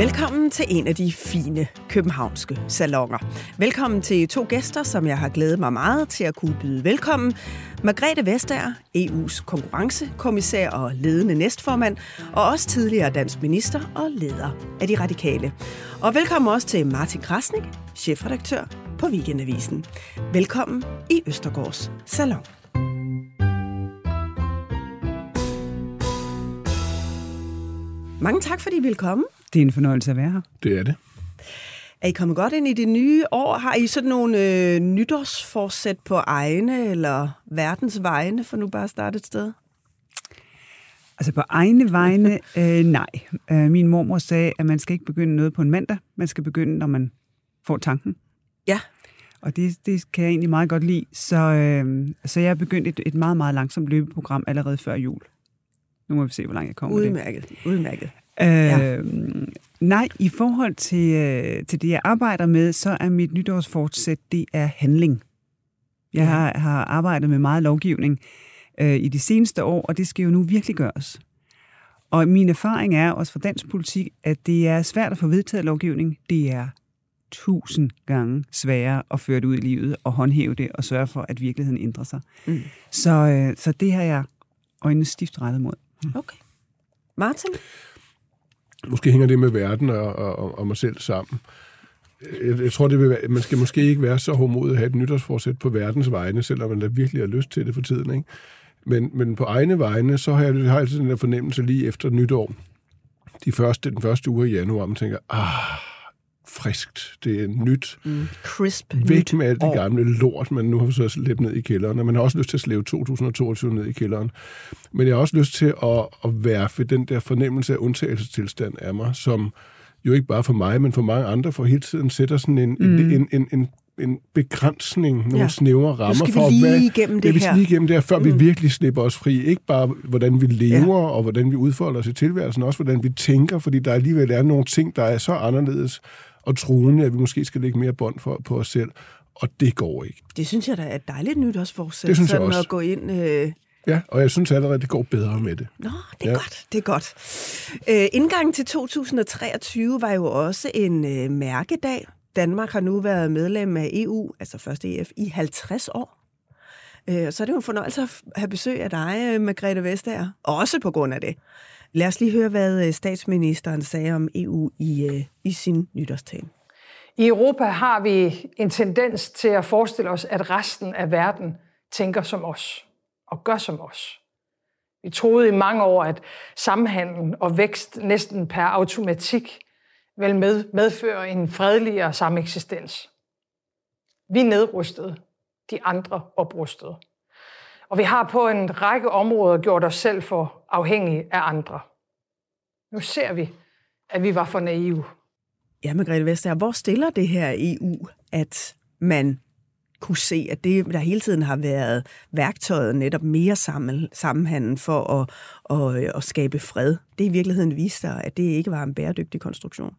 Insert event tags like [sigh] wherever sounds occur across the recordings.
Velkommen til en af de fine københavnske salonger. Velkommen til to gæster, som jeg har glædet mig meget til at kunne byde velkommen. Margrethe Vestager, EU's konkurrencekommissær og ledende næstformand, og også tidligere dansk minister og leder af de radikale. Og velkommen også til Martin Krasnik, chefredaktør på Weekendavisen. Velkommen i Østergårds Salon. Mange tak, fordi I vil komme. Det er en fornøjelse at være her. Det er det. Er I kommet godt ind i det nye år? Har I sådan nogle øh, nytårsforsæt på egne eller verdens vegne, for nu bare at starte et sted? Altså på egne vegne, [laughs] øh, nej. Øh, min mormor sagde, at man skal ikke begynde noget på en mandag. Man skal begynde, når man får tanken. Ja. Og det, det kan jeg egentlig meget godt lide. Så, øh, så jeg er begyndt et, et meget, meget langsomt løbeprogram allerede før jul. Nu må vi se, hvor langt jeg kommer Udmærket, det. udmærket. Øh, ja. Nej, i forhold til, øh, til det, jeg arbejder med, så er mit nytårsfortsæt, det er handling. Jeg har, har arbejdet med meget lovgivning øh, i de seneste år, og det skal jo nu virkelig gøres. Og min erfaring er også fra dansk politik, at det er svært at få vedtaget lovgivning. Det er tusind gange sværere at føre det ud i livet og håndhæve det og sørge for, at virkeligheden ændrer sig. Mm. Så, øh, så det har jeg øjnene stift rettet mod. Okay. Martin? Måske hænger det med verden og, og, og mig selv sammen. Jeg, jeg tror, det vil være, man skal måske ikke være så hårdmodig at have et nytårsforsæt på verdens vegne, selvom man da virkelig har lyst til det for tiden. Ikke? Men, men på egne vegne, så har jeg, har jeg altid den der fornemmelse lige efter nytår, de første, den første uge i januar, man tænker, ah, friskt, det er nyt. Mm, crisp Væk nyt med alt det år. gamle lort, man nu har så slæbt ned i kælderen. Og man har også lyst til at slæve 2022 ned i kælderen. Men jeg har også lyst til at, at værfe den der fornemmelse af undtagelsestilstand af mig, som jo ikke bare for mig, men for mange andre, for hele tiden sætter sådan en, mm. en, en, en, en en begrænsning, nogle Ja. snævre rammer for, hvad, ja, vi skal her. lige igennem det her, før mm. vi virkelig slipper os fri. Ikke bare, hvordan vi lever, ja. og hvordan vi udfolder os i tilværelsen, også hvordan vi tænker, fordi der alligevel er nogle ting, der er så anderledes og truende, at vi måske skal lægge mere bånd for, på os selv, og det går ikke. Det synes jeg da er dejligt nytårsforsæt. Det synes jeg sådan også. at gå ind... Øh... Ja, og jeg synes allerede, det går bedre med det. Nå, det er Ja. godt, det er godt. Øh, indgangen til 2023 var jo også en øh, mærkedag. Danmark har nu været medlem af EU, altså først EF, i 50 år. Øh, så er det jo en fornøjelse at have besøg af dig, øh, Margrethe Vestager. Også på grund af det. Lad os lige høre, hvad øh, statsministeren sagde om EU i, øh, i sin nytårstale. I Europa har vi en tendens til at forestille os, at resten af verden tænker som os og gør som os. Vi troede i mange år, at samhandel og vækst næsten per automatik vil med, medføre en fredeligere sameksistens. Vi nedrustede, de andre oprustede. Og vi har på en række områder gjort os selv for afhængige af andre. Nu ser vi, at vi var for naive. Ja, Margrethe Vestager, hvor stiller det her EU, at man kunne se, at det, der hele tiden har været værktøjet netop mere sammen, sammenhængen for at, at, at skabe fred, det i virkeligheden viste sig, at det ikke var en bæredygtig konstruktion.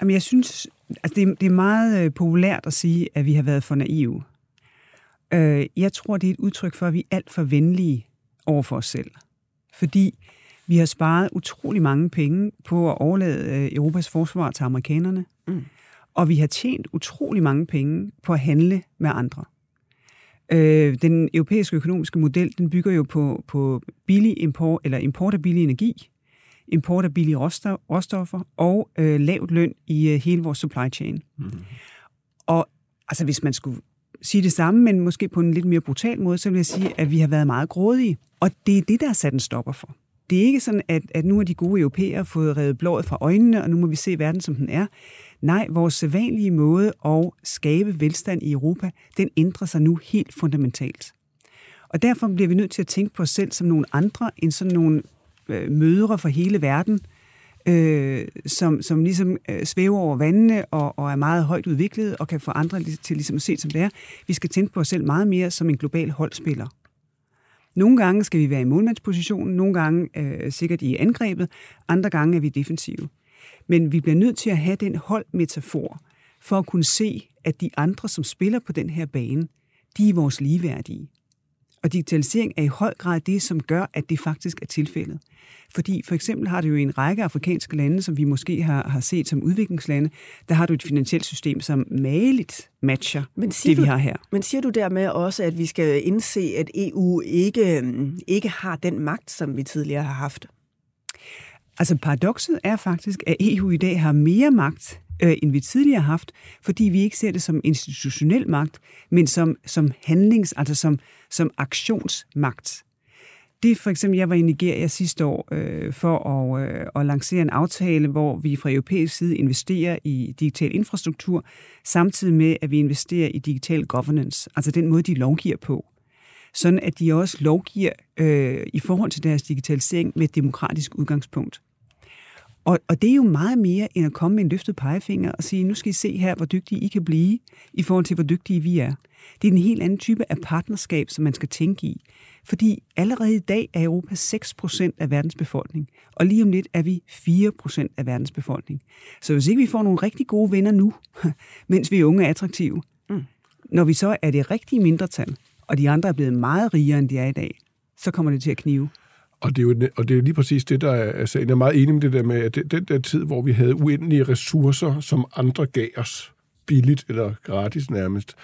Jamen, jeg synes, altså det, er- det er meget øh, populært at sige, at vi har været for naive. Øh, jeg tror, det er et udtryk for, at vi er alt for venlige over for os selv. Fordi vi har sparet utrolig mange penge på at overlade øh, Europas forsvar til amerikanerne. Mm. Og vi har tjent utrolig mange penge på at handle med andre. Øh, den europæiske økonomiske model, den bygger jo på, på billig import, eller import af billig energi, import af billige råstof, råstoffer og øh, lavt løn i øh, hele vores supply chain. Mm. Og altså, hvis man skulle sige det samme, men måske på en lidt mere brutal måde, så vil jeg sige, at vi har været meget grådige. Og det er det, der er sat en stopper for. det er ikke sådan, at, at nu er de gode europæere fået revet blået fra øjnene, og nu må vi se verden, som den er. Nej, vores sædvanlige måde at skabe velstand i Europa, den ændrer sig nu helt fundamentalt. Og derfor bliver vi nødt til at tænke på os selv som nogle andre end sådan nogle øh, mødre for hele verden, øh, som, som ligesom øh, svæver over vandene og, og er meget højt udviklet og kan få andre til ligesom at se, som det er. Vi skal tænke på os selv meget mere som en global holdspiller. Nogle gange skal vi være i målmandspositionen, nogle gange øh, sikkert i angrebet, andre gange er vi defensive. Men vi bliver nødt til at have den holdmetafor for at kunne se, at de andre, som spiller på den her bane, de er vores ligeværdige. Og digitalisering er i høj grad det, som gør, at det faktisk er tilfældet. Fordi for eksempel har det jo i en række afrikanske lande, som vi måske har, har set som udviklingslande, der har du et finansielt system, som maligt matcher men det, vi du, har her. Men siger du dermed også, at vi skal indse, at EU ikke, ikke har den magt, som vi tidligere har haft? Altså paradokset er faktisk, at EU i dag har mere magt, øh, end vi tidligere har haft, fordi vi ikke ser det som institutionel magt, men som, som handlings, altså som, som aktionsmagt. Det for eksempel, jeg var i Nigeria sidste år øh, for at, øh, at lancere en aftale, hvor vi fra europæisk side investerer i digital infrastruktur, samtidig med, at vi investerer i digital governance, altså den måde, de lovgiver på. Sådan at de også lovgiver øh, i forhold til deres digitalisering med et demokratisk udgangspunkt. Og, og det er jo meget mere end at komme med en løftet pegefinger og sige, nu skal I se her, hvor dygtige I kan blive, i forhold til, hvor dygtige vi er. Det er en helt anden type af partnerskab, som man skal tænke i. Fordi allerede i dag er Europa 6% af verdens befolkning, og lige om lidt er vi 4% af verdens befolkning. Så hvis ikke vi får nogle rigtig gode venner nu, [laughs] mens vi er unge og attraktive, mm. når vi så er det rigtige mindretal, og de andre er blevet meget rigere, end de er i dag, så kommer det til at knive. Og det, er jo, og det er lige præcis det, der er sagen. Jeg er meget enig med det der med, at den der tid, hvor vi havde uendelige ressourcer, som andre gav os billigt eller gratis nærmest,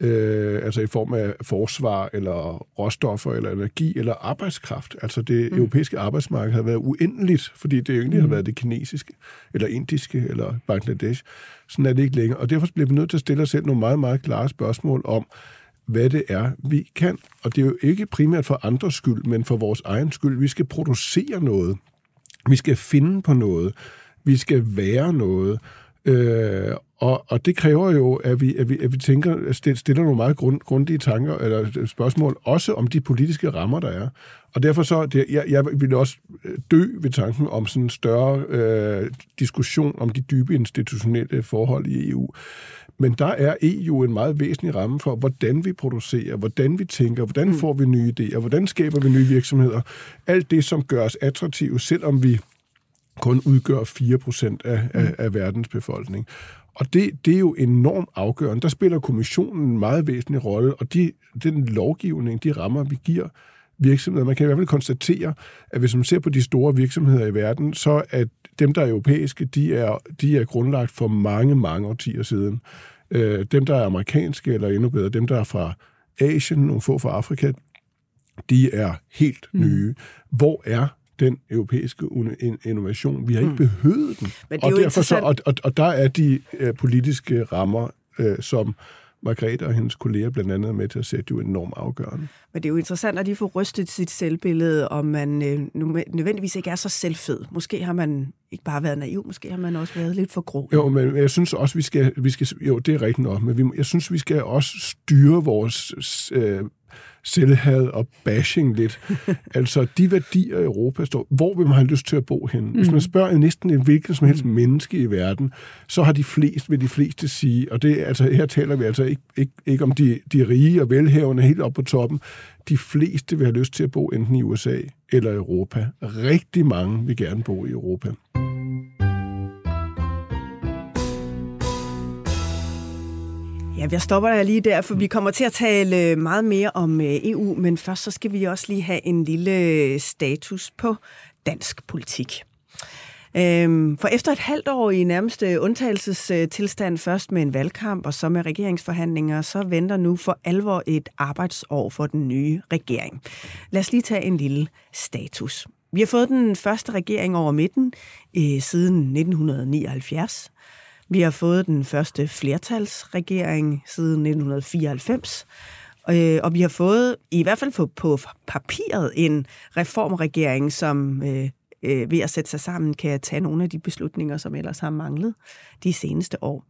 øh, altså i form af forsvar, eller råstoffer, eller energi, eller arbejdskraft. Altså det mm. europæiske arbejdsmarked har været uendeligt, fordi det egentlig mm. har været det kinesiske, eller indiske, eller Bangladesh. Sådan er det ikke længere. Og derfor bliver vi nødt til at stille os selv nogle meget, meget klare spørgsmål om, hvad det er, vi kan. Og det er jo ikke primært for andres skyld, men for vores egen skyld. Vi skal producere noget. Vi skal finde på noget. Vi skal være noget. Øh, og, og det kræver jo, at vi, at vi, at vi tænker, stiller nogle meget grund, grundige tanker eller spørgsmål, også om de politiske rammer, der er. Og derfor så, det, jeg, jeg vil også øh, dø ved tanken om sådan en større øh, diskussion om de dybe institutionelle forhold i EU. Men der er EU en meget væsentlig ramme for, hvordan vi producerer, hvordan vi tænker, hvordan mm. får vi nye idéer, hvordan skaber vi nye virksomheder. Alt det, som gør os attraktive, selvom vi kun udgør 4% af, af, mm. af verdens befolkning. Og det, det er jo enormt afgørende. Der spiller kommissionen en meget væsentlig rolle, og de, den lovgivning, de rammer, vi giver virksomheder, man kan i hvert fald konstatere, at hvis man ser på de store virksomheder i verden, så er dem, der er europæiske, de er, de er grundlagt for mange, mange årtier siden. Øh, dem, der er amerikanske, eller endnu bedre, dem, der er fra Asien, nogle få fra Afrika, de er helt mm. nye. Hvor er den europæiske innovation. Vi har ikke mm. behøvet den. Men det er og, derfor så, og, og, og der er de uh, politiske rammer, uh, som Margrethe og hendes kolleger blandt andet er med til at sætte jo enormt afgørende. Men det er jo interessant at de får rystet sit selvbillede, om man øh, nødvendigvis ikke er så selvfed. Måske har man ikke bare været naiv, måske har man også været lidt for grov. Jo, men jeg synes også, vi skal, vi skal jo, det er rigtigt nok, men vi, jeg synes, vi skal også styre vores øh, selvhad og bashing lidt. [laughs] altså, de værdier Europa står, hvor vil man have lyst til at bo hen? Hvis man mm. spørger næsten en hvilken som helst mm. menneske i verden, så har de flest, vil de fleste sige, og det, altså, her taler vi altså ikke, ikke, ikke om de, de rige og velhavende helt op på toppen, de fleste vil have lyst til at bo enten i USA eller Europa. Rigtig mange vil gerne bo i Europa. Ja, jeg stopper der lige der, for vi kommer til at tale øh, meget mere om øh, EU, men først så skal vi også lige have en lille øh, status på dansk politik. Øhm, for efter et halvt år i nærmeste undtagelsestilstand, først med en valgkamp og så med regeringsforhandlinger, så venter nu for alvor et arbejdsår for den nye regering. Lad os lige tage en lille status. Vi har fået den første regering over midten øh, siden 1979. Vi har fået den første flertalsregering siden 1994, Øh, og vi har fået, i hvert fald på, på papiret, en reformregering, som øh, øh, ved at sætte sig sammen kan tage nogle af de beslutninger, som ellers har manglet de seneste år.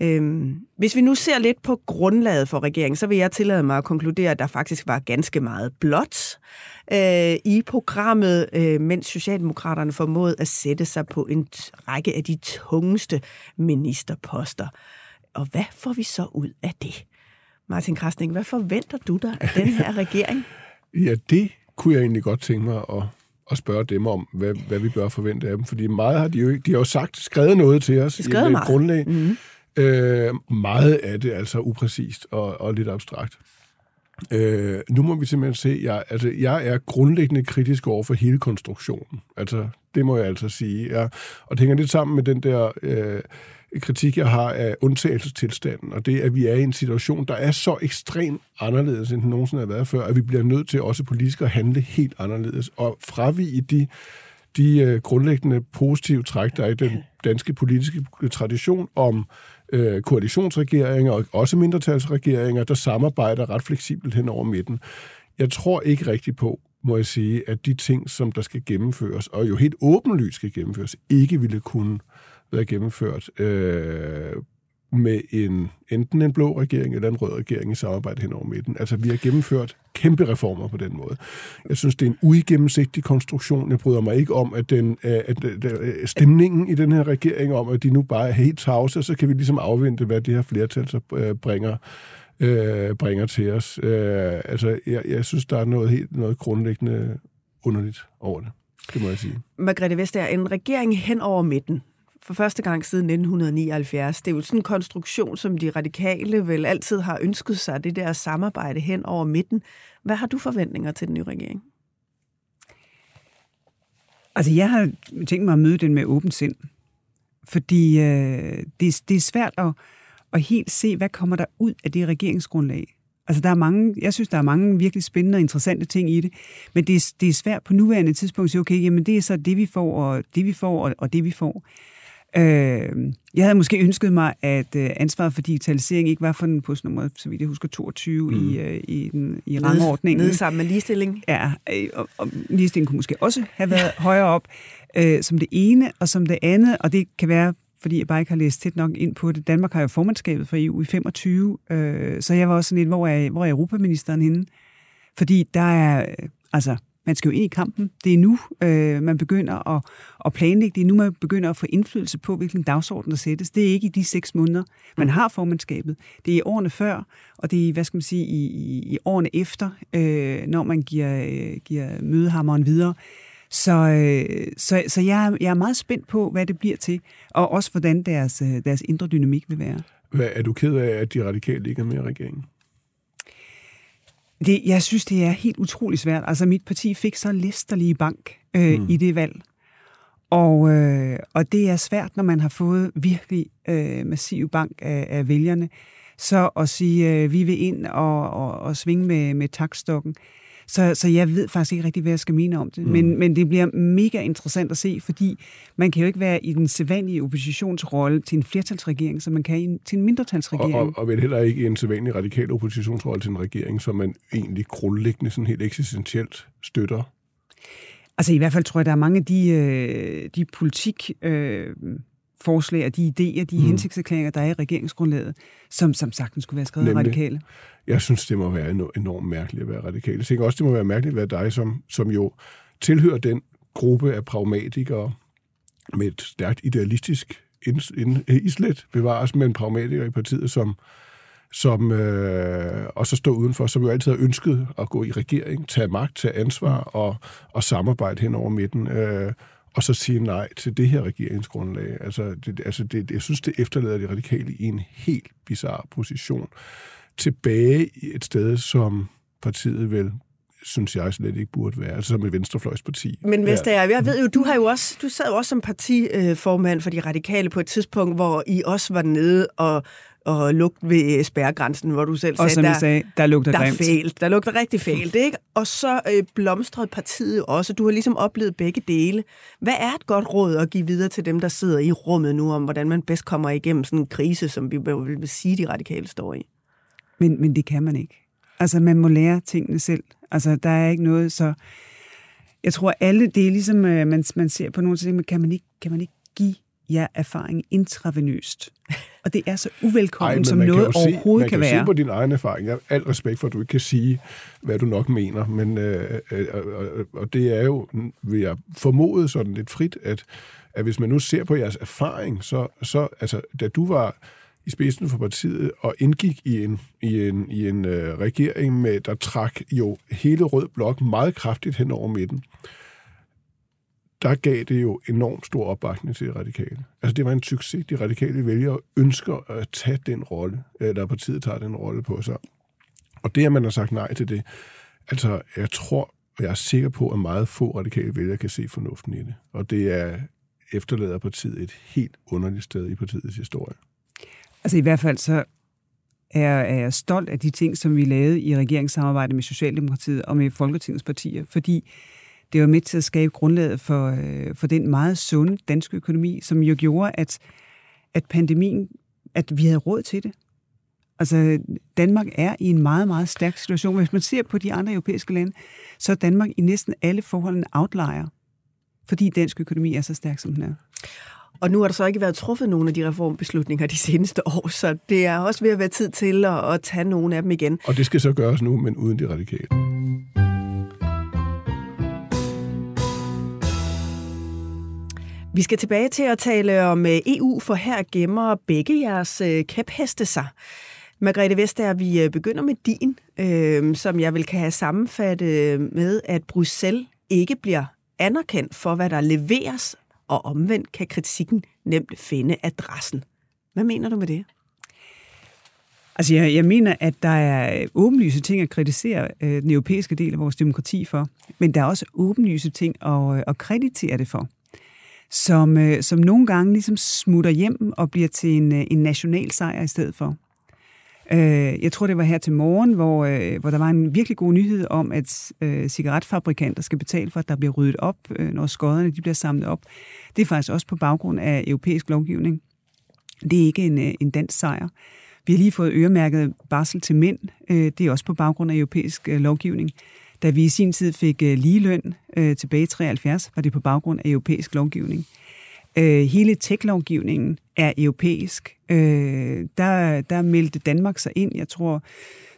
Øhm, hvis vi nu ser lidt på grundlaget for regeringen, så vil jeg tillade mig at konkludere, at der faktisk var ganske meget blot øh, i programmet, øh, mens Socialdemokraterne formåede at sætte sig på en række af de tungeste ministerposter. Og hvad får vi så ud af det? Martin Krasning, hvad forventer du dig af den her regering? [laughs] ja, det kunne jeg egentlig godt tænke mig at, at spørge dem om, hvad, hvad vi bør forvente af dem. Fordi meget har de jo, de har jo sagt, skrevet noget til os skrevet i et grundlag. Mm-hmm. Øh, meget af det altså upræcist og, og lidt abstrakt. Øh, nu må vi simpelthen se, jeg, altså, jeg er grundlæggende kritisk over for hele konstruktionen. Altså, det må jeg altså sige. Ja. Og det hænger lidt sammen med den der øh, kritik, jeg har af undtagelsestilstanden, og det, at vi er i en situation, der er så ekstremt anderledes, end den nogensinde har været før, at vi bliver nødt til også politisk at handle helt anderledes, og fravige de de øh, grundlæggende positive træk, der er i den danske politiske tradition om øh, Øh, koalitionsregeringer og også mindretalsregeringer, der samarbejder ret fleksibelt hen over midten. Jeg tror ikke rigtigt på, må jeg sige, at de ting, som der skal gennemføres, og jo helt åbenlyst skal gennemføres, ikke ville kunne være gennemført øh, med en enten en blå regering eller en rød regering i samarbejde hen over midten. Altså, vi har gennemført kæmpe reformer på den måde. Jeg synes, det er en uigennemsigtig konstruktion. Jeg bryder mig ikke om, at, den, at, at stemningen i den her regering om, at de nu bare er helt tavse, så kan vi ligesom afvente, hvad det her flertal så øh, bringer øh, bringer til os. Øh, altså, jeg, jeg synes, der er noget helt noget grundlæggende underligt over det. Det må jeg sige. Margrethe Vestager, en regering hen over midten, for første gang siden 1979. Det er jo sådan en konstruktion, som de radikale vel altid har ønsket sig, det der samarbejde hen over midten. Hvad har du forventninger til den nye regering? Altså, jeg har tænkt mig at møde den med åbent sind. Fordi øh, det, det er svært at, at helt se, hvad kommer der ud af det regeringsgrundlag. Altså, der er mange, jeg synes, der er mange virkelig spændende og interessante ting i det, men det er, det er svært på nuværende tidspunkt at sige, okay, jamen det er så det, vi får, og det, vi får, og, og det, vi får. Øh, jeg havde måske ønsket mig, at øh, ansvaret for digitalisering ikke var for den postnummer, så vidt jeg husker, 22 mm. i, øh, i, den, i rangordningen. Nede sammen med ligestilling. Ja, øh, og, og ligestilling kunne måske også have været ja. højere op, øh, som det ene, og som det andet, og det kan være, fordi jeg bare ikke har læst tæt nok ind på det. Danmark har jo formandskabet for EU i 25, øh, så jeg var også sådan lidt, hvor er, hvor er Europaministeren henne? Fordi der er, altså, man skal jo ind i kampen. Det er nu, øh, man begynder at, at planlægge. Det er nu, man begynder at få indflydelse på, hvilken dagsorden der sættes. Det er ikke i de seks måneder, man har formandskabet. Det er i årene før, og det er, hvad skal man sige, i, i, i årene efter, øh, når man giver, øh, giver mødehammeren videre. Så, øh, så, så jeg, er, jeg er meget spændt på, hvad det bliver til, og også hvordan deres, øh, deres indre dynamik vil være. Hvad, er du ked af, at de radikale ikke er med i regeringen? Det, jeg synes, det er helt utrolig svært. Altså, mit parti fik så læsterlige bank øh, mm. i det valg. Og, øh, og det er svært, når man har fået virkelig øh, massiv bank af, af vælgerne, så at sige, øh, vi vil ind og, og, og svinge med, med takstokken. Så, så jeg ved faktisk ikke rigtig, hvad jeg skal mene om det. Mm. Men, men det bliver mega interessant at se, fordi man kan jo ikke være i den sædvanlige oppositionsrolle til en flertalsregering, som man kan i, til en mindretalsregering. Og, og, og vel heller ikke i en sædvanlig radikal oppositionsrolle til en regering, som man egentlig grundlæggende sådan helt eksistentielt støtter. Altså i hvert fald tror jeg, der er mange af de, øh, de politik... Øh, forslag og de idéer, de mm. hensigtserklæringer, der er i regeringsgrundlaget, som som sagtens skulle være skrevet Nemlig. radikale. Jeg synes, det må være enormt mærkeligt at være radikale. Jeg tænker også, det må være mærkeligt at være dig, som, som jo tilhører den gruppe af pragmatikere med et stærkt idealistisk islet bevares, men pragmatikere i partiet, som, som øh, og så stå udenfor, som jo altid har ønsket at gå i regering, tage magt, tage ansvar mm. og, og samarbejde hen over midten. Øh, og så sige nej til det her regeringsgrundlag. Altså, det, altså det, jeg synes, det efterlader de radikale i en helt bizarre position. Tilbage i et sted, som partiet vel synes jeg slet ikke burde være, altså som et venstrefløjsparti. Men Vestager, jeg ved jo, du har jo også, du sad jo også som partiformand for de radikale på et tidspunkt, hvor I også var nede og og lugt ved spærregrænsen, hvor du selv sagde, og som der, sagde, der lugter der grimt. Fælt, der lugter rigtig fælt, ikke? Og så øh, blomstrede partiet også. Du har ligesom oplevet begge dele. Hvad er et godt råd at give videre til dem, der sidder i rummet nu, om hvordan man bedst kommer igennem sådan en krise, som vi vil sige, de radikale står i? Men, men det kan man ikke. Altså, man må lære tingene selv. Altså, der er ikke noget så... Jeg tror, alle, det er ligesom, øh, man, man ser på nogle ting, men kan man ikke, kan man ikke give jer erfaring intravenøst? Og det er så uvelkommen, Ej, som noget overhovedet se, kan, kan være. Man kan se på din egen erfaring. Jeg har al respekt for, at du ikke kan sige, hvad du nok mener, men øh, øh, øh, og det er jo, vil jeg formode sådan lidt frit, at, at hvis man nu ser på jeres erfaring, så, så altså, da du var i spidsen for partiet og indgik i en, i en, i en øh, regering, med, der trak jo hele Rød Blok meget kraftigt hen over midten, der gav det jo enormt stor opbakning til de radikale. Altså det var en succes. De radikale vælgere ønsker at tage den rolle, eller partiet tager den rolle på sig. Og det, at man har sagt nej til det, altså jeg tror, og jeg er sikker på, at meget få radikale vælgere kan se fornuften i det. Og det er efterlader partiet et helt underligt sted i partiets historie. Altså i hvert fald så er, er jeg stolt af de ting, som vi lavede i regeringssamarbejde med Socialdemokratiet og med Folketingets partier, fordi det var med til at skabe grundlaget for, øh, for den meget sunde danske økonomi, som jo gjorde, at, at pandemien, at vi havde råd til det. Altså, Danmark er i en meget, meget stærk situation. Hvis man ser på de andre europæiske lande, så er Danmark i næsten alle forhold en outlier, fordi dansk økonomi er så stærk, som den er. Og nu har der så ikke været truffet nogle af de reformbeslutninger de seneste år, så det er også ved at være tid til at, at tage nogle af dem igen. Og det skal så gøres nu, men uden de radikale. Vi skal tilbage til at tale om øh, EU, for her gemmer begge jeres øh, kæpheste sig. Margrethe Vestager, vi øh, begynder med din, øh, som jeg vil kan have sammenfattet med, at Bruxelles ikke bliver anerkendt for, hvad der leveres, og omvendt kan kritikken nemt finde adressen. Hvad mener du med det? Altså, jeg, jeg mener, at der er åbenlyse ting at kritisere øh, den europæiske del af vores demokrati for, men der er også åbenlyse ting at, øh, at kreditere det for som, øh, som nogle gange ligesom smutter hjem og bliver til en, øh, en national sejr i stedet for. Øh, jeg tror, det var her til morgen, hvor, øh, hvor der var en virkelig god nyhed om, at øh, cigaretfabrikanter skal betale for, at der bliver ryddet op, øh, når skodderne de bliver samlet op. Det er faktisk også på baggrund af europæisk lovgivning. Det er ikke en, øh, en dansk sejr. Vi har lige fået øremærket barsel til mænd. Øh, det er også på baggrund af europæisk øh, lovgivning. Da vi i sin tid fik øh, ligeløn øh, tilbage i 73, var det på baggrund af europæisk lovgivning. Øh, hele tech-lovgivningen er europæisk. Øh, der, der meldte Danmark sig ind, jeg tror,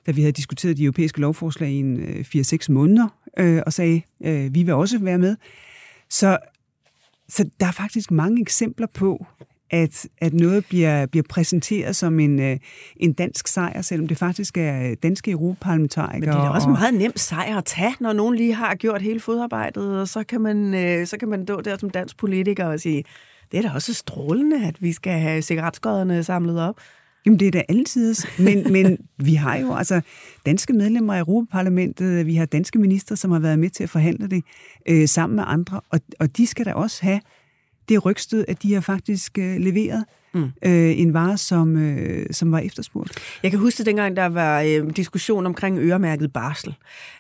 da vi havde diskuteret de europæiske lovforslag i en, øh, 4-6 måneder, øh, og sagde, øh, vi vil også være med. Så, så der er faktisk mange eksempler på, at, at noget bliver, bliver præsenteret som en, øh, en dansk sejr, selvom det faktisk er danske europaparlamentarikere. Men det er da også en meget nem sejr at tage, når nogen lige har gjort hele fodarbejdet, og så kan man, øh, så kan man stå der som dansk politiker og sige, det er da også strålende, at vi skal have cigaretskodderne samlet op. Jamen, det er da altid. Men, [laughs] men vi har jo altså danske medlemmer af Europaparlamentet, vi har danske minister, som har været med til at forhandle det øh, sammen med andre, og, og de skal da også have det rygstød, at de har faktisk øh, leveret mm. øh, en vare, som, øh, som var efterspurgt. Jeg kan huske, at dengang der var øh, diskussion omkring øremærket barsel.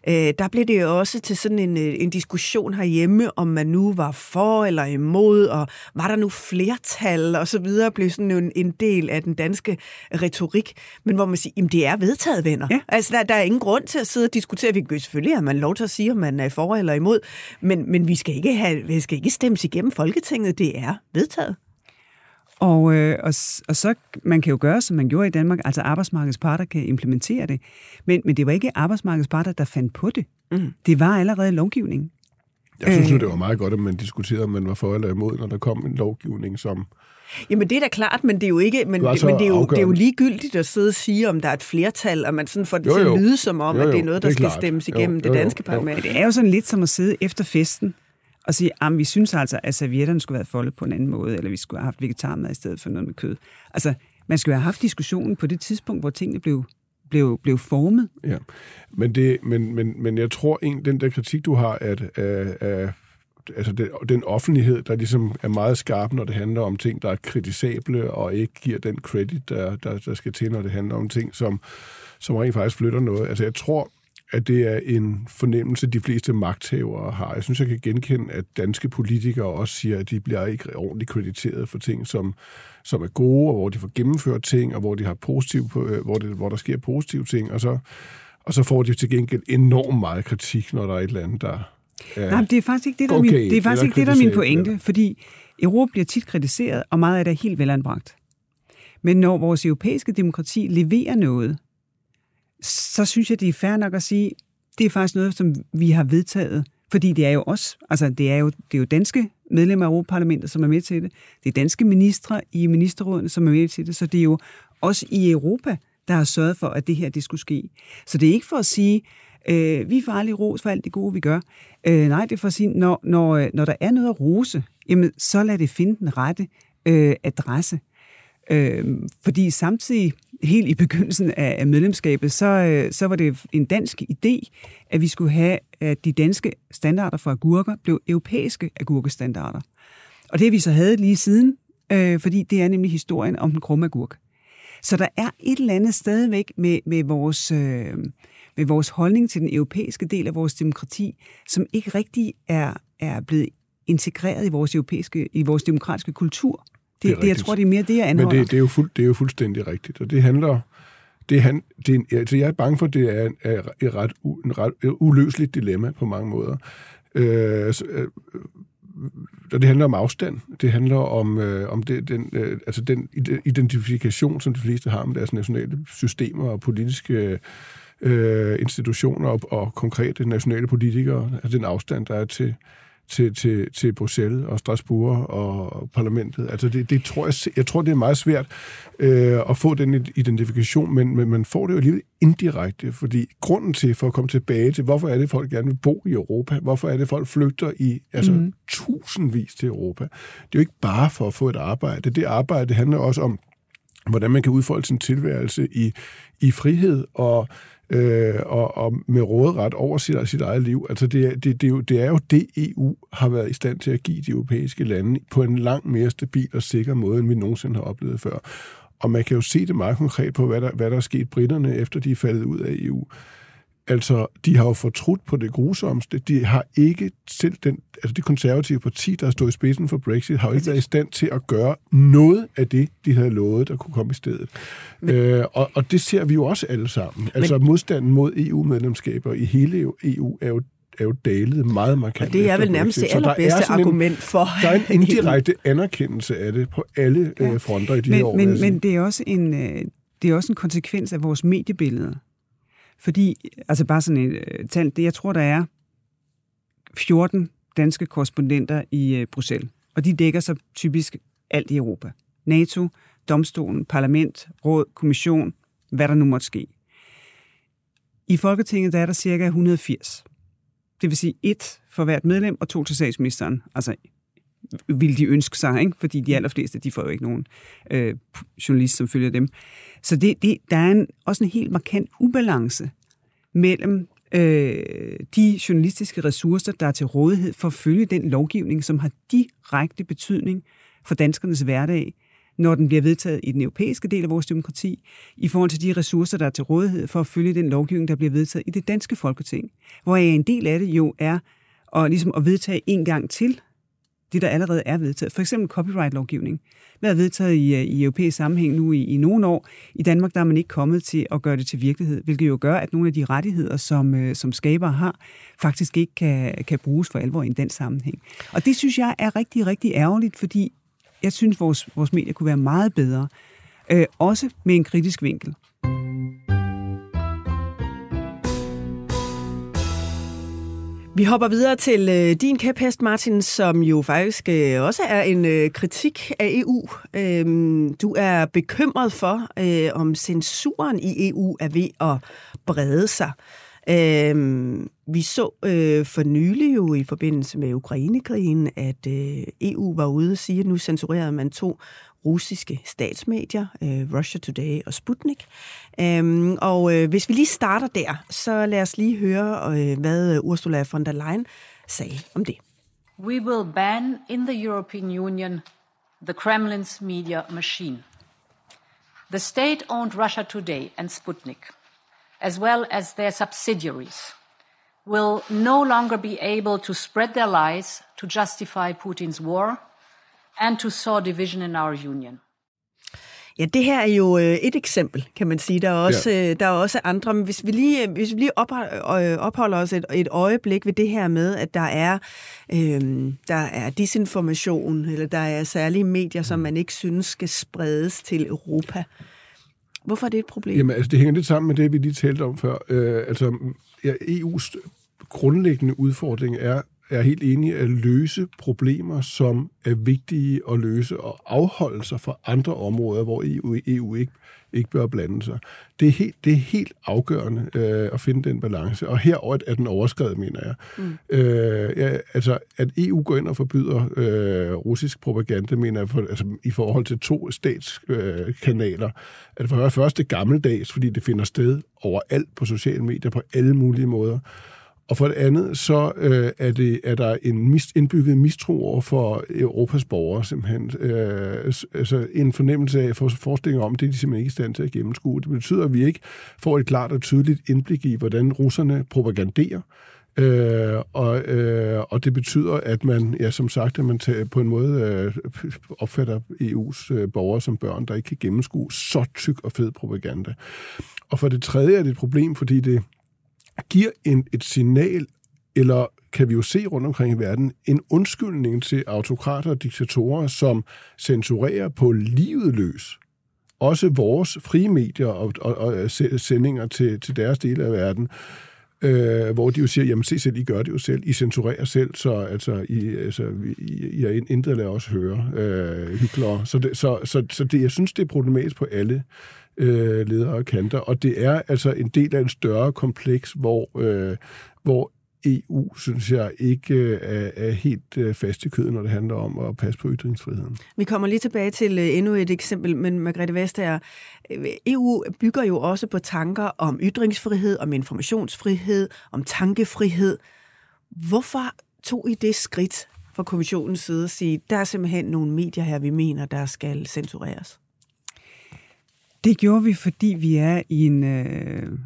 Øh, der blev det også til sådan en, øh, en diskussion herhjemme, om man nu var for eller imod, og var der nu flertal og så videre, blev sådan en, en del af den danske retorik. Men hvor man siger, jamen det er vedtaget, venner. Ja. Altså der, der er ingen grund til at sidde og diskutere. Vi selvfølgelig have man lov til at sige, om man er for eller imod, men, men vi skal ikke have, vi skal ikke stemmes igennem Folketinget. Det er vedtaget. Og, øh, og, og så, man kan jo gøre, som man gjorde i Danmark, altså arbejdsmarkedets parter kan implementere det. Men, men det var ikke arbejdsmarkedets parter, der fandt på det. Mm. Det var allerede lovgivning. Jeg synes øh, det var meget godt, at man diskuterede, om man var for eller imod, når der kom en lovgivning, som... Jamen det er da klart, men det er jo ikke, men, det, men det, er jo, det er jo ligegyldigt at sidde og sige, om der er et flertal, og man sådan får det jo, til at lyde som om, jo, jo, at det er noget, der skal klart. stemmes igennem jo, jo, det danske jo, jo. parlament. Det er jo sådan lidt som at sidde efter festen og sige, at vi synes altså, at servietterne skulle være foldet på en anden måde, eller vi skulle have haft vegetarmad i stedet for noget med kød. Altså, man skulle have haft diskussionen på det tidspunkt, hvor tingene blev, blev, blev formet. Ja, men, det, men, men, men jeg tror en, den der kritik, du har, at, at, at altså den, den offentlighed, der ligesom er meget skarp, når det handler om ting, der er kritisable, og ikke giver den credit, der, der, der skal til, når det handler om ting, som, som rent faktisk flytter noget. Altså jeg tror, at det er en fornemmelse, de fleste magthavere har. Jeg synes, jeg kan genkende, at danske politikere også siger, at de bliver ikke ordentligt krediteret for ting, som, som er gode, og hvor de får gennemført ting, og hvor, de har positiv, øh, hvor, det, hvor der sker positive ting. Og så, og så får de til gengæld enormt meget kritik, når der er et eller andet, der er Nej, det er faktisk ikke det, der, okay, min, det er, faktisk ikke det, der er min pointe, eller? fordi Europa bliver tit kritiseret, og meget af det er helt velanbragt. Men når vores europæiske demokrati leverer noget, så synes jeg, det er fair nok at sige, det er faktisk noget, som vi har vedtaget, fordi det er jo os, altså det er jo, det er jo danske medlemmer af Europaparlamentet, som er med til det. Det er danske ministre i ministerrådene, som er med til det, så det er jo os i Europa, der har sørget for, at det her det skulle ske. Så det er ikke for at sige, øh, vi får aldrig ros for alt det gode, vi gør. Øh, nej, det er for at sige, når, når, øh, når der er noget at rose, jamen, så lad det finde den rette øh, adresse. Øh, fordi samtidig, helt i begyndelsen af, medlemskabet, så, øh, så var det en dansk idé, at vi skulle have, at de danske standarder for agurker blev europæiske agurkestandarder. Og det vi så havde lige siden, øh, fordi det er nemlig historien om den krumme agurk. Så der er et eller andet stadigvæk med, med, vores, øh, med vores holdning til den europæiske del af vores demokrati, som ikke rigtig er, er blevet integreret i vores europæiske, i vores demokratiske kultur. Det, det, det jeg tror, det er mere det, jeg anholder. Men det, det, er jo fuld, det er jo fuldstændig rigtigt, og det handler... Det, han, det er, altså jeg er bange for, at det er, er et ret, en ret uløseligt dilemma på mange måder. Øh, så, øh, og det handler om afstand. Det handler om, øh, om det, den, øh, altså den identifikation, som de fleste har med deres nationale systemer og politiske øh, institutioner og, og konkrete nationale politikere. Altså den afstand, der er til, til, til, til Bruxelles og Strasbourg og parlamentet. Altså det, det tror jeg, jeg tror, det er meget svært øh, at få den identifikation, men, men man får det jo alligevel indirekte, fordi grunden til, for at komme tilbage til, hvorfor er det, folk gerne vil bo i Europa? Hvorfor er det, folk flygter i altså, mm. tusindvis til Europa? Det er jo ikke bare for at få et arbejde. Det arbejde handler også om, hvordan man kan udfolde sin tilværelse i, i frihed og øh, og, og med råderet over sit, sit eget liv. Altså det, det, det, er jo, det er jo det, EU har været i stand til at give de europæiske lande på en langt mere stabil og sikker måde, end vi nogensinde har oplevet før. Og man kan jo se det meget konkret på, hvad der, hvad der er sket britterne, efter de er faldet ud af EU. Altså, de har jo fortrudt på det grusomste. De har ikke selv den, altså det konservative parti, der stod i spidsen for Brexit, har jo ikke været i stand til at gøre noget af det, de havde lovet, der kunne komme i stedet. Men, øh, og, og det ser vi jo også alle sammen. Altså, men, modstanden mod EU-medlemskaber i hele EU er jo er jo dalet meget markant. Og det er vel nærmest det allerbedste argument for... Der er en [laughs] indirekte anerkendelse af det på alle ja. øh, fronter i de men, her år. Men, men det, er også en, øh, det er også en konsekvens af vores mediebillede. Fordi, altså bare sådan et øh, tal, det jeg tror, der er 14 danske korrespondenter i øh, Bruxelles, og de dækker så typisk alt i Europa. NATO, domstolen, parlament, råd, kommission, hvad der nu måtte ske. I Folketinget der er der cirka 180. Det vil sige et for hvert medlem og to til statsministeren, Altså vil de ønske sig, ikke? fordi de allerfleste, de får jo ikke nogen øh, journalist, som følger dem. Så det, det, der er en, også en helt markant ubalance mellem øh, de journalistiske ressourcer, der er til rådighed for at følge den lovgivning, som har direkte betydning for danskernes hverdag, når den bliver vedtaget i den europæiske del af vores demokrati, i forhold til de ressourcer, der er til rådighed for at følge den lovgivning, der bliver vedtaget i det danske folketing. Hvor en del af det jo er at, ligesom at vedtage en gang til det, der allerede er vedtaget. For eksempel copyright-lovgivning. Hvad er vedtaget i, øh, i europæisk sammenhæng nu i, i nogle år? I Danmark der er man ikke kommet til at gøre det til virkelighed, hvilket jo gør, at nogle af de rettigheder, som, øh, som skaber har, faktisk ikke kan, kan bruges for alvor i den sammenhæng. Og det synes jeg er rigtig, rigtig ærgerligt, fordi jeg synes, vores, vores medier kunne være meget bedre. Øh, også med en kritisk vinkel. Vi hopper videre til øh, din kæphest, Martin, som jo faktisk øh, også er en øh, kritik af EU. Øhm, du er bekymret for, øh, om censuren i EU er ved at brede sig. Øhm, vi så øh, for nylig jo i forbindelse med Ukrainekrigen, at øh, EU var ude og sige, at nu censurerede man to russiske statsmedier, øh, Russia Today og Sputnik. Øhm, og øh, hvis vi lige starter der, så lad os lige høre, øh, hvad øh, Ursula von der Leyen sagde om det. We will ban in the European Union the Kremlin's media machine. The state-owned Russia Today and Sputnik, as well as their subsidiaries, will no longer be able to spread their lies to justify Putin's war and to sow division in our union. Ja, det her er jo øh, et eksempel, kan man sige. Der er også, ja. Øh, der er også andre. Men hvis vi lige, hvis vi lige opholder os et, et øjeblik ved det her med, at der er, øh, der er disinformation, eller der er særlige medier, som man ikke synes skal spredes til Europa. Hvorfor er det et problem? Jamen, altså, det hænger lidt sammen med det, vi lige talte om før. Øh, altså, ja, EU's grundlæggende udfordring er, er helt enig at løse problemer, som er vigtige at løse og afholde sig fra andre områder, hvor EU, EU ikke, ikke bør blande sig. Det er helt, det er helt afgørende øh, at finde den balance, og herover er den overskrevet, mener jeg. Mm. Øh, ja, altså, at EU går ind og forbyder øh, russisk propaganda, mener jeg, for, altså, i forhold til to statskanaler, øh, at for det første gammeldags, fordi det finder sted overalt på sociale medier, på alle mulige måder, og for det andet, så øh, er, det, er der en mis, indbygget mistro over for øh, Europas borgere, simpelthen. Øh, altså en fornemmelse af, for forestillinger om, det er de simpelthen ikke i stand til at gennemskue. Det betyder, at vi ikke får et klart og tydeligt indblik i, hvordan russerne propaganderer. Øh, og, øh, og det betyder, at man, ja, som sagt, at man tager, på en måde øh, opfatter EU's øh, borgere som børn, der ikke kan gennemskue så tyk og fed propaganda. Og for det tredje er det et problem, fordi det giver en, et signal, eller kan vi jo se rundt omkring i verden, en undskyldning til autokrater og diktatorer, som censurerer på livet løs. Også vores frie medier og, og, og øh, sendinger til, til deres dele af verden, øh, hvor de jo siger, jamen se selv, I gør det jo selv, I censurerer selv, så altså, I, altså, I, I har intet lader os høre øh, hyklere. Så, det, så, så, så det, jeg synes, det er problematisk på alle øh, ledere og kanter. Og det er altså en del af en større kompleks, hvor, øh, hvor EU, synes jeg, ikke øh, er, er helt øh, fast i kødet, når det handler om at passe på ytringsfriheden. Vi kommer lige tilbage til øh, endnu et eksempel, men Margrethe Vestager, øh, EU bygger jo også på tanker om ytringsfrihed, om informationsfrihed, om tankefrihed. Hvorfor tog I det skridt fra kommissionens side at sige, der er simpelthen nogle medier her, vi mener, der skal censureres? Det gjorde vi, fordi vi er i en øh,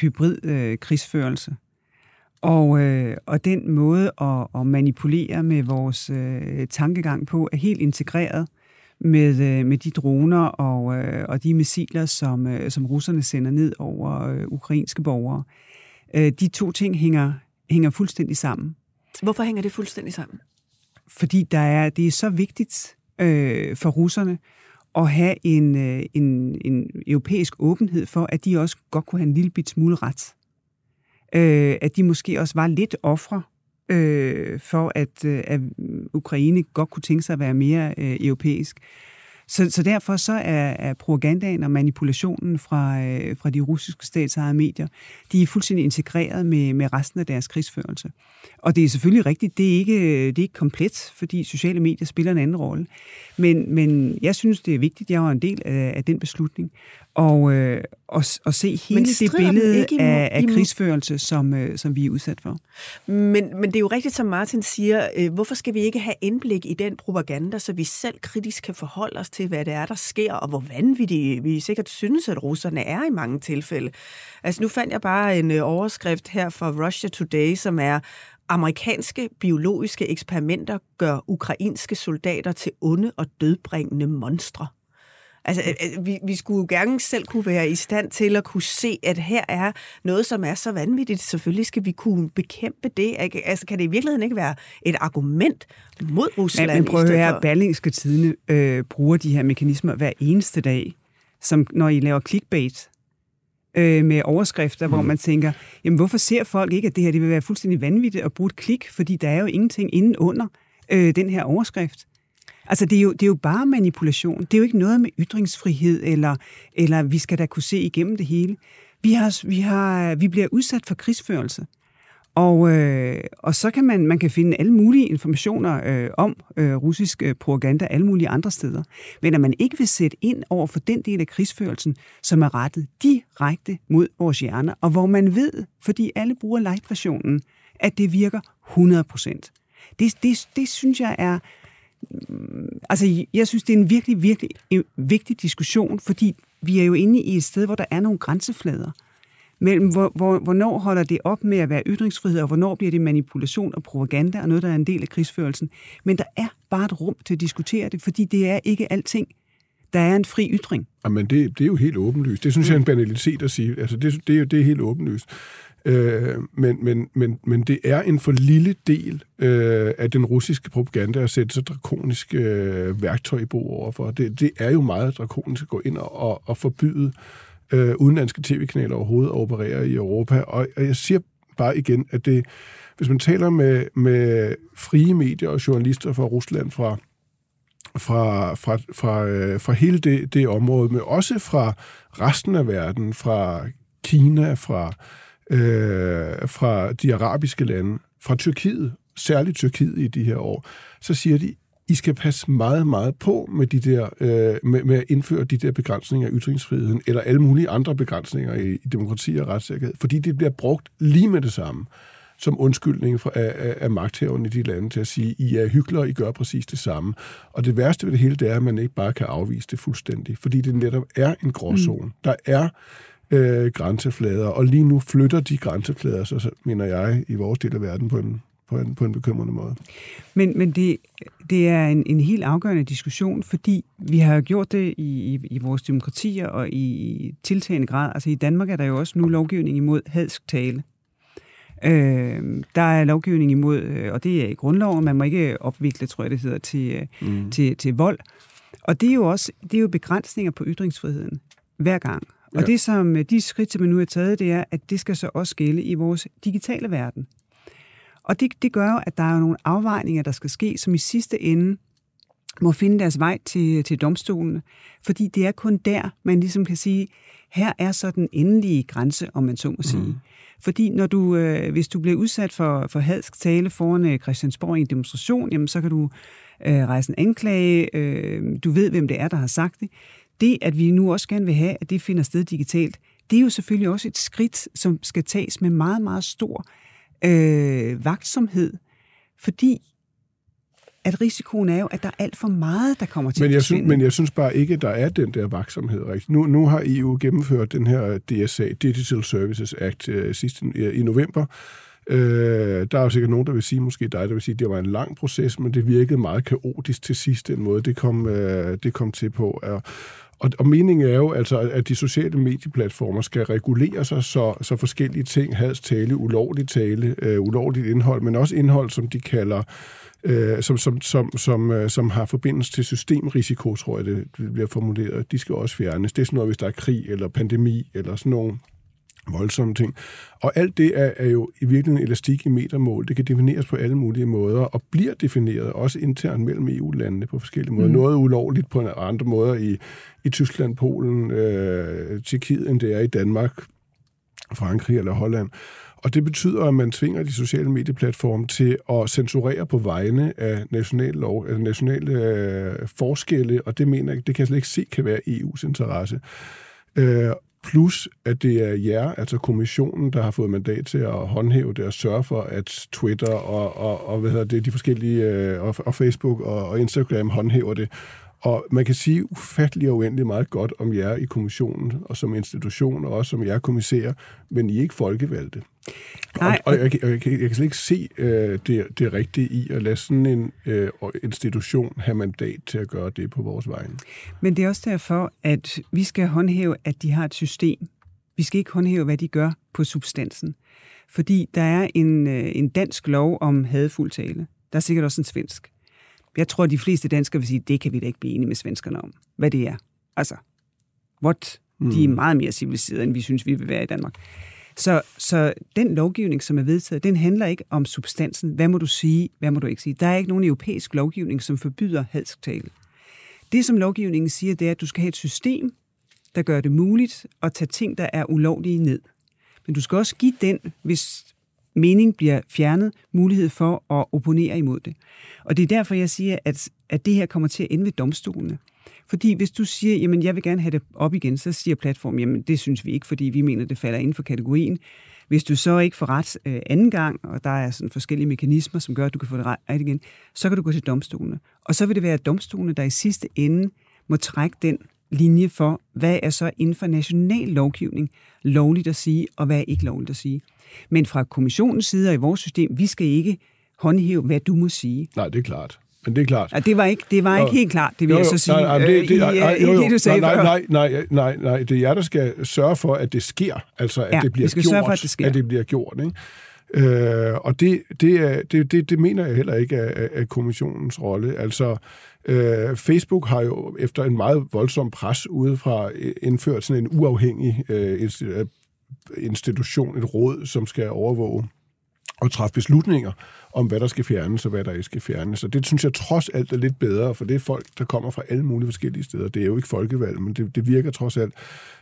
hybrid øh, krigsførelse. Og, øh, og den måde at, at manipulere med vores øh, tankegang på er helt integreret med, øh, med de droner og, øh, og de missiler, som, øh, som russerne sender ned over øh, ukrainske borgere. Øh, de to ting hænger, hænger fuldstændig sammen. Hvorfor hænger det fuldstændig sammen? Fordi der er, det er så vigtigt øh, for russerne at have en, øh, en, en europæisk åbenhed for, at de også godt kunne have en lille bit smule ret. Øh, at de måske også var lidt ofre øh, for, at, øh, at Ukraine godt kunne tænke sig at være mere øh, europæisk. Så, så derfor så er, er propagandaen og manipulationen fra, øh, fra de russiske statsejede medier, de er fuldstændig integreret med, med resten af deres krigsførelse. Og det er selvfølgelig rigtigt, det er ikke, det er ikke komplet, fordi sociale medier spiller en anden rolle. Men, men jeg synes, det er vigtigt, jeg var en del af, af den beslutning, og, øh, og, og se hele det billede imod, af, af krigsførelse, som, øh, som vi er udsat for. Men, men det er jo rigtigt, som Martin siger, øh, hvorfor skal vi ikke have indblik i den propaganda, så vi selv kritisk kan forholde os til, hvad det er, der sker, og hvor vanvittigt vi sikkert synes, at russerne er i mange tilfælde. Altså nu fandt jeg bare en øh, overskrift her fra Russia Today, som er Amerikanske biologiske eksperimenter gør ukrainske soldater til onde og dødbringende monstre. Altså, øh, øh, vi, vi skulle jo gerne selv kunne være i stand til at kunne se, at her er noget, som er så vanvittigt. Selvfølgelig skal vi kunne bekæmpe det. Altså, kan det i virkeligheden ikke være et argument mod Rusland? Men, men prøv at høre, for... Berlingske Tidene øh, bruger de her mekanismer hver eneste dag, som når I laver clickbait, øh, med overskrifter, mm. hvor man tænker, jamen hvorfor ser folk ikke, at det her det vil være fuldstændig vanvittigt at bruge et klik, fordi der er jo ingenting inden under øh, den her overskrift. Altså, det er, jo, det er jo bare manipulation. Det er jo ikke noget med ytringsfrihed, eller, eller vi skal da kunne se igennem det hele. Vi, har, vi, har, vi bliver udsat for krigsførelse. Og, øh, og så kan man, man kan finde alle mulige informationer øh, om øh, russisk øh, propaganda alle mulige andre steder. Men at man ikke vil sætte ind over for den del af krigsførelsen, som er rettet direkte mod vores hjerner, og hvor man ved, fordi alle bruger light-versionen, at det virker 100 procent. Det, det, det synes jeg er... Altså, jeg synes, det er en virkelig, virkelig øh, vigtig diskussion, fordi vi er jo inde i et sted, hvor der er nogle grænseflader mellem, hvor, hvor, hvornår holder det op med at være ytringsfrihed, og hvornår bliver det manipulation og propaganda, og noget, der er en del af krigsførelsen. Men der er bare et rum til at diskutere det, fordi det er ikke alting. der er en fri ytring. Jamen, det, det er jo helt åbenlyst. Det synes mm. jeg er en banalitet at sige. Altså, det, det, er, det er helt åbenlyst. Øh, men, men, men, men det er en for lille del øh, af den russiske propaganda at sætte så drakonisk øh, værktøj i brug overfor. Det, det er jo meget drakonisk at gå ind og, og, og forbyde øh, udenlandske tv-kanaler overhovedet at operere i Europa. Og, og jeg siger bare igen, at det, hvis man taler med, med frie medier og journalister fra Rusland, fra fra, fra, fra, øh, fra hele det, det område, men også fra resten af verden, fra Kina, fra, øh, fra de arabiske lande, fra Tyrkiet, særligt Tyrkiet i de her år, så siger de, I skal passe meget, meget på med, de der, øh, med, med at indføre de der begrænsninger af ytringsfriheden, eller alle mulige andre begrænsninger i, i demokrati og retssikkerhed, fordi det bliver brugt lige med det samme som undskyldning for, af, af, af magthaverne i de lande til at sige, I er hyggelige, I gør præcis det samme. Og det værste ved det hele, det er, at man ikke bare kan afvise det fuldstændig, fordi det netop er en gråzone. Mm. Der er øh, grænseflader, og lige nu flytter de grænseflader, så, mener jeg, i vores del af verden på en, på en, på en bekymrende måde. Men, men det, det er en, en helt afgørende diskussion, fordi vi har gjort det i, i, i vores demokratier og i tiltagende grad. Altså i Danmark er der jo også nu lovgivning imod hadsk tale. Øh, der er lovgivning imod, øh, og det er i grundloven, man må ikke opvikle, tror jeg det hedder, til, øh, mm. til, til vold. Og det er jo også det er jo begrænsninger på ytringsfriheden hver gang. Og ja. det som øh, de skridt, som man nu har taget, det er, at det skal så også gælde i vores digitale verden. Og det, det gør jo, at der er nogle afvejninger, der skal ske, som i sidste ende må finde deres vej til, til domstolen. Fordi det er kun der, man ligesom kan sige, her er så den endelige grænse, om man så må sige. Mm. Fordi når du, øh, hvis du bliver udsat for, for hadsk tale foran øh, Christiansborg i en demonstration, jamen så kan du øh, rejse en anklage, øh, du ved, hvem det er, der har sagt det. Det, at vi nu også gerne vil have, at det finder sted digitalt, det er jo selvfølgelig også et skridt, som skal tages med meget, meget stor øh, vagtsomhed, fordi at risikoen er jo, at der er alt for meget, der kommer til men jeg at synes, Men jeg synes bare ikke, at der er den der vaksomhed. Rigtigt. Nu, nu har EU gennemført den her DSA, Digital Services Act, øh, sidste i, i november. Øh, der er jo sikkert nogen, der vil sige, måske dig, der vil sige, at det var en lang proces, men det virkede meget kaotisk til sidst, den måde, det kom, øh, det kom til på. Og, og, og meningen er jo altså, at de sociale medieplatformer skal regulere sig, så, så forskellige ting, hads tale, ulovligt tale, øh, ulovligt indhold, men også indhold, som de kalder øh, som, som, som, som, øh, som har forbindelse til systemrisiko, tror jeg, det, det bliver formuleret. De skal også fjernes. Det er sådan noget, hvis der er krig eller pandemi eller sådan nogle voldsomme ting. Og alt det er, er jo i virkeligheden elastik i metermål. Det kan defineres på alle mulige måder, og bliver defineret også internt mellem EU-landene på forskellige måder. Mm. Noget ulovligt på andre måder i, i Tyskland, Polen, øh, Tjekkiet, end det er i Danmark, Frankrig eller Holland. Og det betyder, at man tvinger de sociale medieplatforme til at censurere på vegne af nationale, lov, altså nationale øh, forskelle, og det mener jeg, det kan jeg slet ikke se kan være EU's interesse. Øh, plus at det er jer, altså kommissionen, der har fået mandat til at håndhæve det og sørge for, at Twitter og, og, og hvad hedder det, de forskellige, øh, og, og Facebook og, og Instagram håndhæver det. Og man kan sige ufattelig og uendelig meget godt om jer i kommissionen, og som institution, og også som jer kommissærer, men I er ikke folkevalgte. Nej. Og, og jeg, jeg, jeg, kan, jeg kan slet ikke se øh, det, det rigtige i at lade sådan en øh, institution have mandat til at gøre det på vores vegne. Men det er også derfor, at vi skal håndhæve, at de har et system. Vi skal ikke håndhæve, hvad de gør på substansen. Fordi der er en, øh, en dansk lov om hadfuld tale. Der er sikkert også en svensk. Jeg tror, at de fleste danskere vil sige, at det kan vi da ikke blive enige med svenskerne om. Hvad det er. Altså, what? Mm. De er mm. meget mere civiliserede, end vi synes, vi vil være i Danmark. Så, så den lovgivning, som er vedtaget, den handler ikke om substansen. Hvad må du sige? Hvad må du ikke sige? Der er ikke nogen europæisk lovgivning, som forbyder hadsk tale. Det, som lovgivningen siger, det er, at du skal have et system, der gør det muligt at tage ting, der er ulovlige ned. Men du skal også give den, hvis mening bliver fjernet, mulighed for at opponere imod det. Og det er derfor, jeg siger, at, at det her kommer til at ende ved domstolene. Fordi hvis du siger, jamen jeg vil gerne have det op igen, så siger platformen, jamen det synes vi ikke, fordi vi mener, det falder inden for kategorien. Hvis du så ikke får ret øh, anden gang, og der er sådan forskellige mekanismer, som gør, at du kan få det ret igen, så kan du gå til domstolene. Og så vil det være domstolene, der i sidste ende må trække den linje for, hvad er så inden for national lovgivning lovligt at sige, og hvad er ikke lovligt at sige. Men fra kommissionens side og i vores system, vi skal ikke håndhæve, hvad du må sige. Nej, det er klart. men det er klart. Ja, det var ikke, det var ikke helt klart, det vil jo, jeg så sige, nej, nej, det, det, øh, nej, i, nej, øh, jo, jo, det, du sagde nej, nej, nej, nej, nej, det er jer, der skal sørge for, at det sker, altså at Ja, det bliver vi skal gjort, sørge for, at det sker. At det bliver gjort ikke? Øh, og det, det, er, det, det, det mener jeg heller ikke er, er, kommissionens rolle. Altså, øh, Facebook har jo efter en meget voldsom pres udefra øh, indført sådan en uafhængig øh, øh, institution, et råd, som skal overvåge at træffe beslutninger om, hvad der skal fjernes og hvad der ikke skal fjernes. Og det synes jeg trods alt er lidt bedre, for det er folk, der kommer fra alle mulige forskellige steder. Det er jo ikke folkevalg, men det, det virker trods alt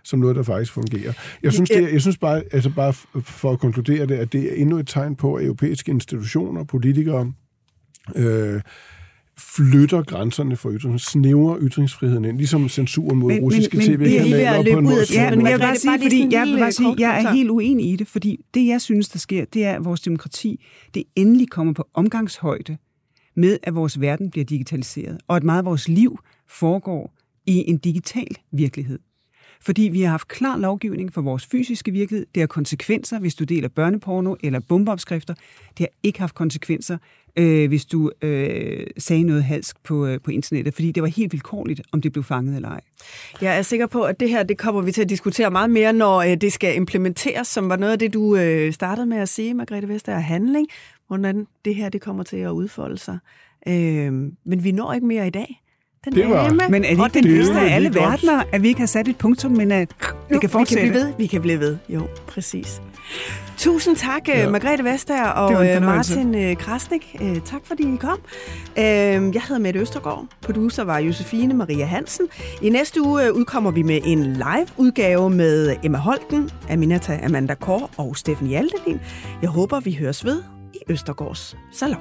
som noget, der faktisk fungerer. Jeg synes, det, jeg synes bare, altså bare for at konkludere det, at det er endnu et tegn på, at europæiske institutioner, politikere, øh, flytter grænserne for ytringer, snævrer ytringsfriheden ind, ligesom censuren mod Men- russiske men- er tv-kanaler at på en ud måde. Ja, men jeg vil bare sige, fordi jeg, vil bare sige, jeg er helt uenig i det, fordi det, jeg synes, der sker, det er, at vores demokrati, det endelig kommer på omgangshøjde med, at vores verden bliver digitaliseret, og at meget af vores liv foregår i en digital virkelighed. Fordi vi har haft klar lovgivning for vores fysiske virkelighed. Det har konsekvenser, hvis du deler børneporno eller bombeopskrifter. Det har ikke haft konsekvenser, øh, hvis du øh, sagde noget halsk på, øh, på internettet, fordi det var helt vilkårligt, om det blev fanget eller ej. Jeg er sikker på, at det her det kommer vi til at diskutere meget mere, når øh, det skal implementeres, som var noget af det, du øh, startede med at sige, Margrethe Vestager, handling, hvordan det her det kommer til at udfolde sig. Øh, men vi når ikke mere i dag. Den Det var- hjemme, Men er det ikke den bedste af alle verdener, at vi ikke har sat et punktum, men at det Jo, kan fortsætte? Vi kan blive ved. Vi kan blive ved. Jo, præcis. Tusind tak, ja. Ja. Margrethe Vestager og øh. Martin øh, Krasnik. Øh, Tak fordi I kom. Øh, Jeg hedder Mette Østergaard. Producer var Josefine Maria Hansen. I næste uge øh, udkommer vi med en live-udgave med Emma Holten, Aminata Amanda Kår og Steffen Hjaltelin. Jeg håber, vi høres ved i Østergaards Salon.